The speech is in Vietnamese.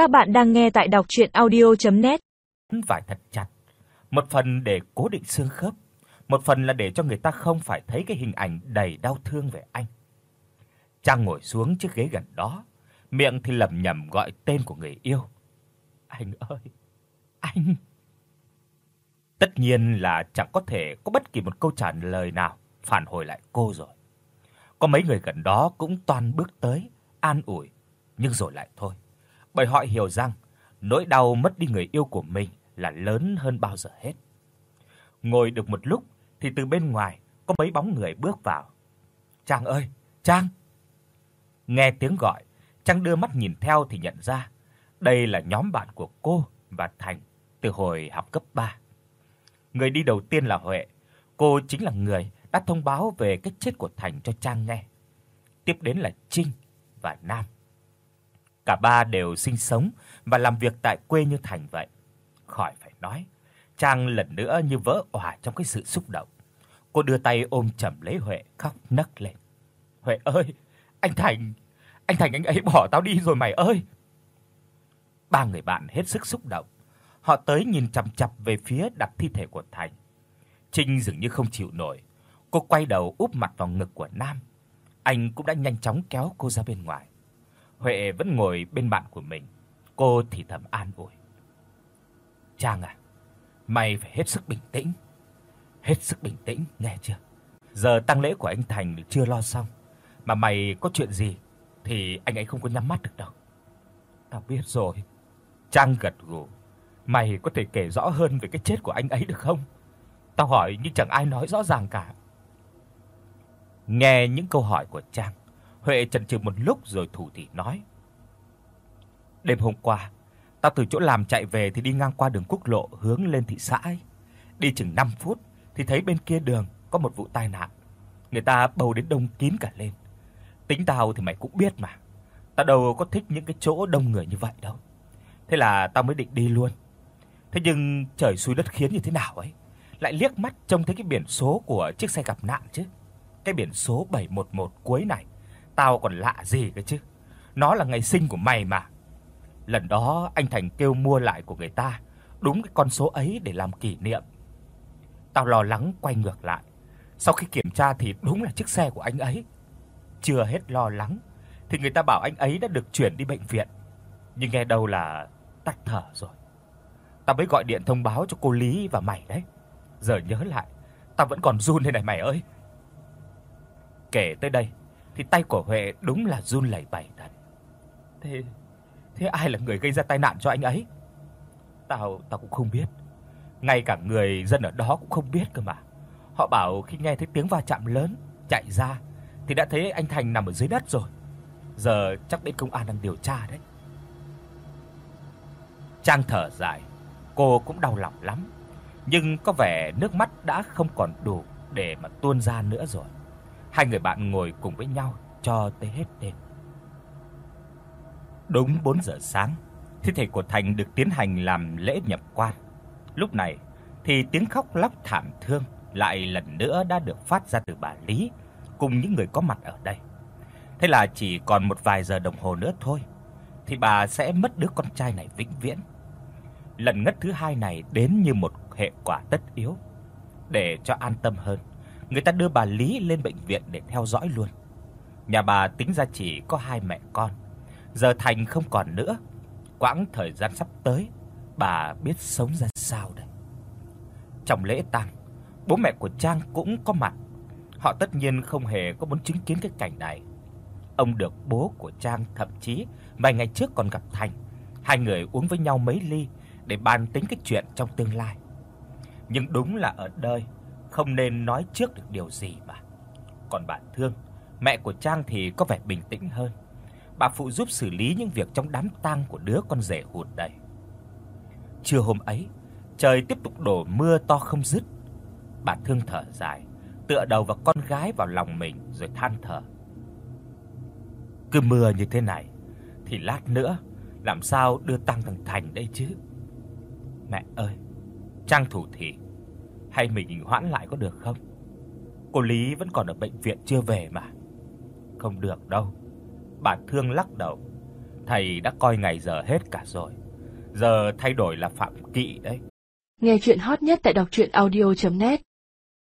Các bạn đang nghe tại đọc audio net Vải thật chặt, một phần để cố định xương khớp, một phần là để cho người ta không phải thấy cái hình ảnh đầy đau thương về anh. Trang ngồi xuống chiếc ghế gần đó, miệng thì lẩm nhẩm gọi tên của người yêu. "Anh ơi, anh." Tất nhiên là chẳng có thể có bất kỳ một câu trả lời nào phản hồi lại cô rồi. Có mấy người gần đó cũng toàn bước tới an ủi, nhưng rồi lại thôi. Bởi họ hiểu rằng nỗi đau mất đi người yêu của mình là lớn hơn bao giờ hết. Ngồi được một lúc thì từ bên ngoài có mấy bóng người bước vào. "Trang ơi, Trang!" Nghe tiếng gọi, Trang đưa mắt nhìn theo thì nhận ra đây là nhóm bạn của cô và Thành từ hồi học cấp 3. Người đi đầu tiên là Huệ, cô chính là người đã thông báo về cái chết của Thành cho Trang nghe. Tiếp đến là Trinh và Nam. Cả ba đều sinh sống và làm việc tại quê như Thành vậy. Khỏi phải nói, Trang lần nữa như vỡ òa trong cái sự xúc động. Cô đưa tay ôm chầm lấy Huệ khóc nấc lên. "Huệ ơi, anh Thành, anh Thành anh ấy bỏ tao đi rồi mày ơi." Ba người bạn hết sức xúc động. Họ tới nhìn chằm chằm về phía đặt thi thể của Thành. Trinh dường như không chịu nổi, cô quay đầu úp mặt vào ngực của Nam. Anh cũng đã nhanh chóng kéo cô ra bên ngoài. Huệ vẫn ngồi bên bạn của mình. Cô thì thầm an ủi. "Trang à, mày phải hết sức bình tĩnh. Hết sức bình tĩnh, nghe chưa? Giờ tang lễ của anh Thành chưa lo xong, mà mày có chuyện gì thì anh ấy không có nhắm mắt được đâu." "Tao biết rồi." Trang gật gù. "Mày có thể kể rõ hơn về cái chết của anh ấy được không? Tao hỏi nhưng chẳng ai nói rõ ràng cả." Nghe những câu hỏi của Trang, Huệ chần chừ một lúc rồi thủ thỉ nói: "Đêm hôm qua, tao từ chỗ làm chạy về thì đi ngang qua đường quốc lộ hướng lên thị xã ấy. Đi chừng 5 phút thì thấy bên kia đường có một vụ tai nạn. Người ta bầu đến đông kín cả lên. Tính tao thì mày cũng biết mà. Tao đâu có thích những cái chỗ đông người như vậy đâu. Thế là tao mới định đi luôn. Thế nhưng trời xui đất khiến như thế nào ấy, lại liếc mắt trông thấy cái biển số của chiếc xe gặp nạn chứ. Cái biển số 711 cuối này, tao còn lạ gì cơ chứ. Nó là ngày sinh của mày mà. Lần đó anh Thành kêu mua lại của người ta, đúng cái con số ấy để làm kỷ niệm. Tao lo lắng quay ngược lại. Sau khi kiểm tra thì đúng là chiếc xe của anh ấy. Chưa hết lo lắng thì người ta bảo anh ấy đã được chuyển đi bệnh viện. Nhưng nghe đâu là tắt thở rồi. Tao mới gọi điện thông báo cho cô Lý và mày đấy. Giờ nhớ lại, tao vẫn còn run đây này mày ơi. Kể tới đây thì tay của Huệ đúng là run lẩy bẩy thật. Thế thế ai là người gây ra tai nạn cho anh ấy? Tao tao cũng không biết. Ngay cả người dân ở đó cũng không biết cơ mà. Họ bảo khi nghe thấy tiếng va chạm lớn, chạy ra thì đã thấy anh Thành nằm ở dưới đất rồi. Giờ chắc bên công an đang điều tra đấy. Trang thở dài, cô cũng đau lòng lắm, nhưng có vẻ nước mắt đã không còn đủ để mà tuôn ra nữa rồi. Hai người bạn ngồi cùng với nhau cho tới hết đêm. Đúng 4 giờ sáng, thi thể của Thành được tiến hành làm lễ nhập quan. Lúc này thì tiếng khóc lóc thảm thương lại lần nữa đã được phát ra từ bà Lý cùng những người có mặt ở đây. Thế là chỉ còn một vài giờ đồng hồ nữa thôi thì bà sẽ mất đứa con trai này vĩnh viễn. Lần ngất thứ hai này đến như một hệ quả tất yếu. Để cho an tâm hơn, người ta đưa bà Lý lên bệnh viện để theo dõi luôn. Nhà bà tính ra chỉ có hai mẹ con, giờ Thành không còn nữa. Quãng thời gian sắp tới, bà biết sống ra sao đây. Trong lễ tang, bố mẹ của Trang cũng có mặt. Họ tất nhiên không hề có muốn chứng kiến cái cảnh này. Ông được bố của Trang thậm chí vài ngày trước còn gặp Thành, hai người uống với nhau mấy ly để bàn tính cái chuyện trong tương lai. Nhưng đúng là ở đời không nên nói trước được điều gì mà. Còn bạn Thương, mẹ của Trang thì có vẻ bình tĩnh hơn. Bà phụ giúp xử lý những việc trong đám tang của đứa con rể hụt đây. Trưa hôm ấy, trời tiếp tục đổ mưa to không dứt. Bà Thương thở dài, tựa đầu vào con gái vào lòng mình rồi than thở. Cứ mưa như thế này thì lát nữa làm sao đưa tang thằng Thành đây chứ? Mẹ ơi, Trang thủ thị, hay mình hoãn lại có được không? Cô Lý vẫn còn ở bệnh viện chưa về mà. Không được đâu. Bà Thương lắc đầu. Thầy đã coi ngày giờ hết cả rồi. Giờ thay đổi là Phạm Kỵ đấy. Nghe chuyện hot nhất tại đọc audio net